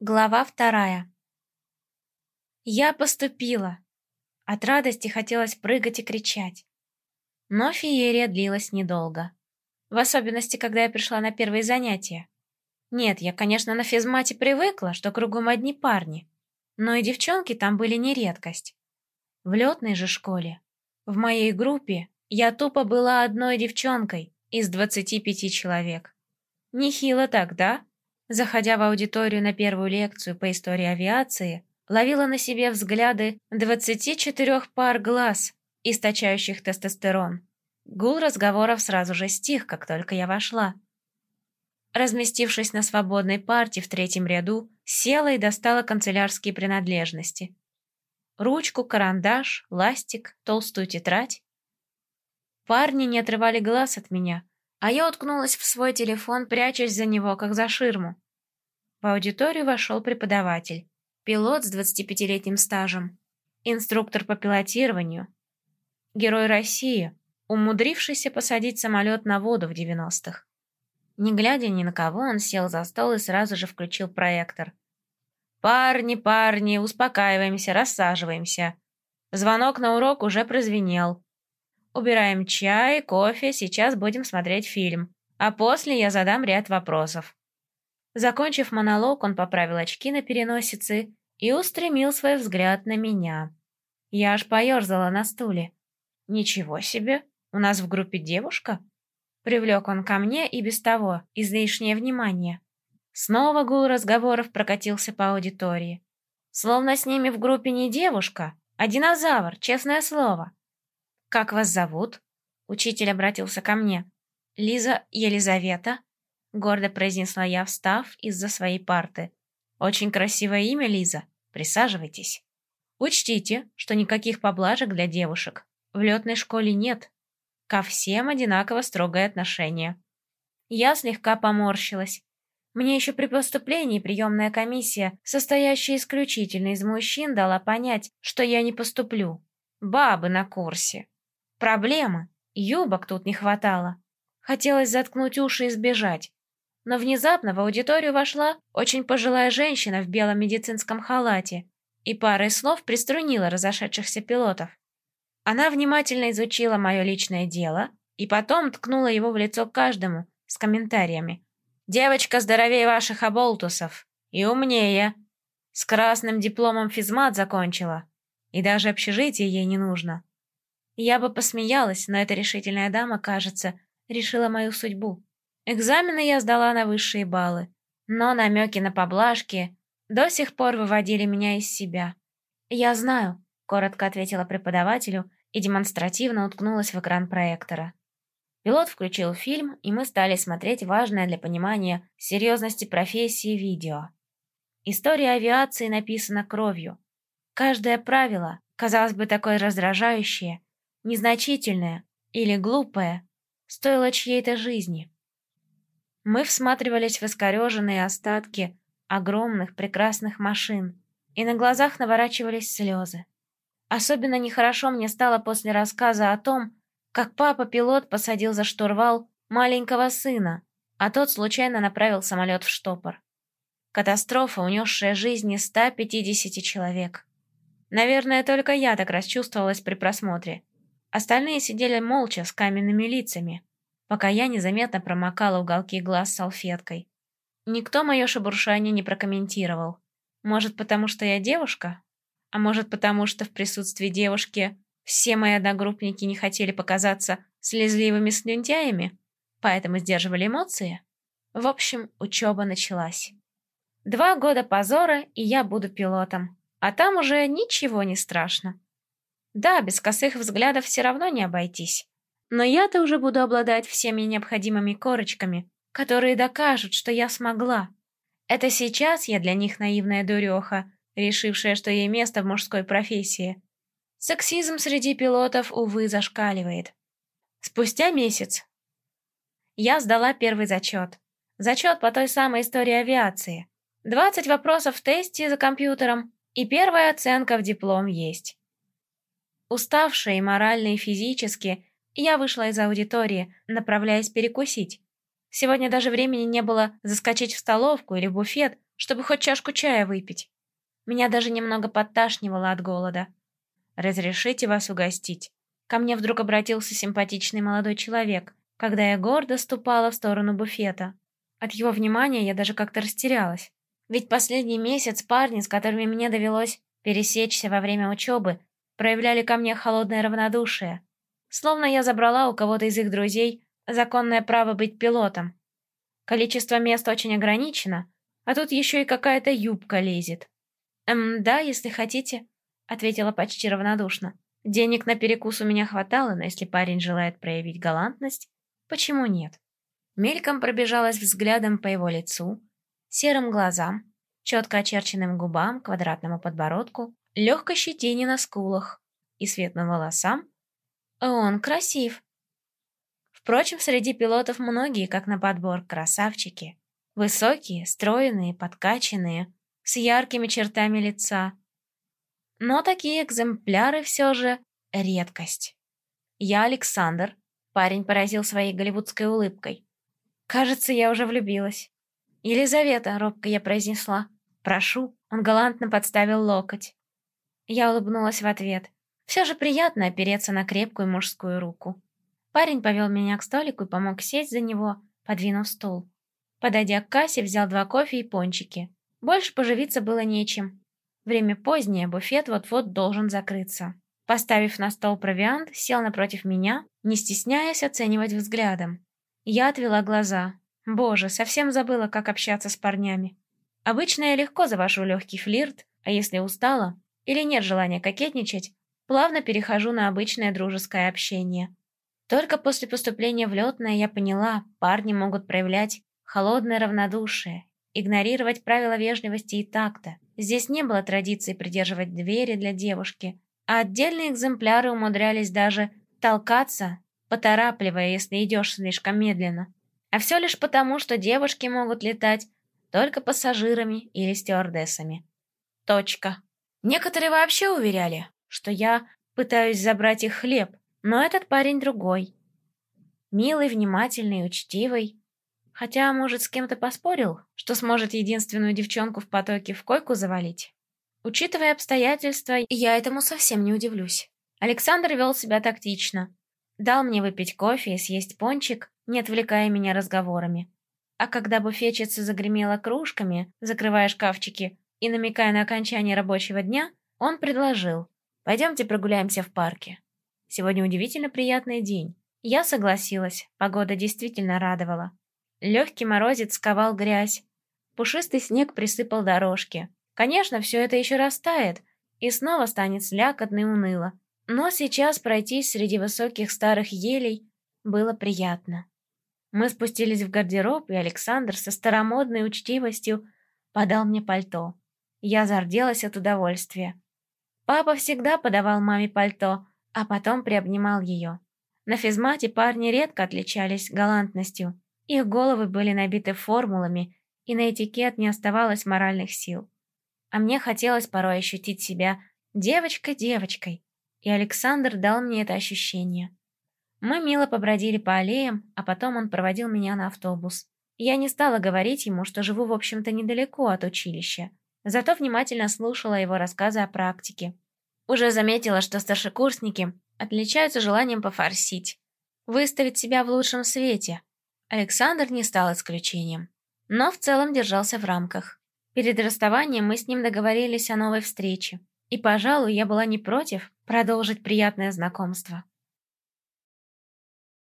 Глава вторая. Я поступила. От радости хотелось прыгать и кричать. Но феерия длилась недолго. В особенности, когда я пришла на первые занятия. Нет, я, конечно, на физмате привыкла, что кругом одни парни. Но и девчонки там были не редкость. В летной же школе, в моей группе, я тупо была одной девчонкой из 25 человек. Нехило так, да? Заходя в аудиторию на первую лекцию по истории авиации, ловила на себе взгляды 24 пар глаз, источающих тестостерон. Гул разговоров сразу же стих, как только я вошла. Разместившись на свободной парте в третьем ряду, села и достала канцелярские принадлежности. Ручку, карандаш, ластик, толстую тетрадь. Парни не отрывали глаз от меня, а я уткнулась в свой телефон, прячась за него, как за ширму. В аудиторию вошел преподаватель, пилот с 25-летним стажем, инструктор по пилотированию, герой России, умудрившийся посадить самолет на воду в 90-х. Не глядя ни на кого, он сел за стол и сразу же включил проектор. «Парни, парни, успокаиваемся, рассаживаемся. Звонок на урок уже прозвенел. Убираем чай, кофе, сейчас будем смотреть фильм. А после я задам ряд вопросов. Закончив монолог, он поправил очки на переносице и устремил свой взгляд на меня. Я аж поерзала на стуле. «Ничего себе! У нас в группе девушка?» Привлек он ко мне и без того излишнее внимание. Снова гул разговоров прокатился по аудитории. Словно с ними в группе не девушка, а динозавр, честное слово. «Как вас зовут?» Учитель обратился ко мне. «Лиза Елизавета», — гордо произнесла я, встав из-за своей парты. «Очень красивое имя, Лиза. Присаживайтесь. Учтите, что никаких поблажек для девушек в летной школе нет. Ко всем одинаково строгое отношение». Я слегка поморщилась. Мне еще при поступлении приемная комиссия, состоящая исключительно из мужчин, дала понять, что я не поступлю. Бабы на курсе. Проблема. Юбок тут не хватало. Хотелось заткнуть уши и сбежать. Но внезапно в аудиторию вошла очень пожилая женщина в белом медицинском халате и парой слов приструнила разошедшихся пилотов. Она внимательно изучила мое личное дело и потом ткнула его в лицо каждому с комментариями. «Девочка здоровее ваших оболтусов и умнее. С красным дипломом физмат закончила. И даже общежитие ей не нужно. Я бы посмеялась, но эта решительная дама, кажется, решила мою судьбу. Экзамены я сдала на высшие баллы, но намеки на поблажки до сих пор выводили меня из себя. «Я знаю», — коротко ответила преподавателю и демонстративно уткнулась в экран проектора. Пилот включил фильм, и мы стали смотреть важное для понимания серьезности профессии видео. История авиации написана кровью. Каждое правило, казалось бы, такое раздражающее, незначительное или глупое стоило чьей-то жизни. Мы всматривались в искореженные остатки огромных прекрасных машин, и на глазах наворачивались слезы. Особенно нехорошо мне стало после рассказа о том, как папа-пилот посадил за штурвал маленького сына, а тот случайно направил самолет в штопор. Катастрофа, унесшая жизни 150 человек. Наверное, только я так расчувствовалась при просмотре. Остальные сидели молча, с каменными лицами, пока я незаметно промокала уголки глаз салфеткой. Никто мое шебуршание не прокомментировал. Может, потому что я девушка? А может, потому что в присутствии девушки все мои одногруппники не хотели показаться слезливыми слюнтяями, поэтому сдерживали эмоции? В общем, учеба началась. Два года позора, и я буду пилотом. А там уже ничего не страшно. Да, без косых взглядов все равно не обойтись. Но я-то уже буду обладать всеми необходимыми корочками, которые докажут, что я смогла. Это сейчас я для них наивная дуреха, решившая, что ей место в мужской профессии. Сексизм среди пилотов, увы, зашкаливает. Спустя месяц я сдала первый зачет. Зачет по той самой истории авиации. 20 вопросов в тесте за компьютером, и первая оценка в диплом есть. Уставшая и морально, и физически, я вышла из аудитории, направляясь перекусить. Сегодня даже времени не было заскочить в столовку или в буфет, чтобы хоть чашку чая выпить. Меня даже немного подташнивало от голода. «Разрешите вас угостить?» Ко мне вдруг обратился симпатичный молодой человек, когда я гордо ступала в сторону буфета. От его внимания я даже как-то растерялась. Ведь последний месяц парни, с которыми мне довелось пересечься во время учебы, проявляли ко мне холодное равнодушие. Словно я забрала у кого-то из их друзей законное право быть пилотом. Количество мест очень ограничено, а тут еще и какая-то юбка лезет. «Эм, да, если хотите», — ответила почти равнодушно. «Денег на перекус у меня хватало, но если парень желает проявить галантность, почему нет?» Мельком пробежалась взглядом по его лицу, серым глазам, четко очерченным губам, квадратному подбородку, легкой щетине на скулах и светлым волосам. Он красив. Впрочем, среди пилотов многие, как на подбор, красавчики. Высокие, стройные, подкачанные, с яркими чертами лица. Но такие экземпляры все же редкость. Я Александр. Парень поразил своей голливудской улыбкой. Кажется, я уже влюбилась. «Елизавета», — робко я произнесла. «Прошу». Он галантно подставил локоть. Я улыбнулась в ответ. Все же приятно опереться на крепкую мужскую руку. Парень повел меня к столику и помог сесть за него, подвинув стул. Подойдя к кассе, взял два кофе и пончики. Больше поживиться было нечем. Время позднее, буфет вот-вот должен закрыться. Поставив на стол провиант, сел напротив меня, не стесняясь оценивать взглядом. Я отвела глаза. Боже, совсем забыла, как общаться с парнями. Обычно я легко завожу легкий флирт, а если устала или нет желания кокетничать, плавно перехожу на обычное дружеское общение. Только после поступления в летное я поняла, парни могут проявлять холодное равнодушие, игнорировать правила вежливости и такта. Здесь не было традиции придерживать двери для девушки, а отдельные экземпляры умудрялись даже толкаться, поторапливая, если идешь слишком медленно. А все лишь потому, что девушки могут летать только пассажирами или стюардессами. Точка. Некоторые вообще уверяли, что я пытаюсь забрать их хлеб, но этот парень другой. Милый, внимательный, учтивый. Хотя, может, с кем-то поспорил, что сможет единственную девчонку в потоке в койку завалить. Учитывая обстоятельства, я этому совсем не удивлюсь. Александр вел себя тактично. Дал мне выпить кофе и съесть пончик, не отвлекая меня разговорами. А когда буфетчица загремела кружками, закрывая шкафчики и намекая на окончание рабочего дня, он предложил «Пойдемте прогуляемся в парке. Сегодня удивительно приятный день». Я согласилась, погода действительно радовала. Легкий морозец сковал грязь, пушистый снег присыпал дорожки. Конечно, все это еще растает, и снова станет слякотно и уныло. Но сейчас пройтись среди высоких старых елей было приятно. Мы спустились в гардероб, и Александр со старомодной учтивостью подал мне пальто. Я зарделась от удовольствия. Папа всегда подавал маме пальто, а потом приобнимал ее. На физмате парни редко отличались галантностью. Их головы были набиты формулами, и на этикет не оставалось моральных сил. А мне хотелось порой ощутить себя девочкой-девочкой, и Александр дал мне это ощущение. Мы мило побродили по аллеям, а потом он проводил меня на автобус. Я не стала говорить ему, что живу, в общем-то, недалеко от училища. Зато внимательно слушала его рассказы о практике. Уже заметила, что старшекурсники отличаются желанием пофорсить, выставить себя в лучшем свете. Александр не стал исключением, но в целом держался в рамках. Перед расставанием мы с ним договорились о новой встрече, и, пожалуй, я была не против продолжить приятное знакомство.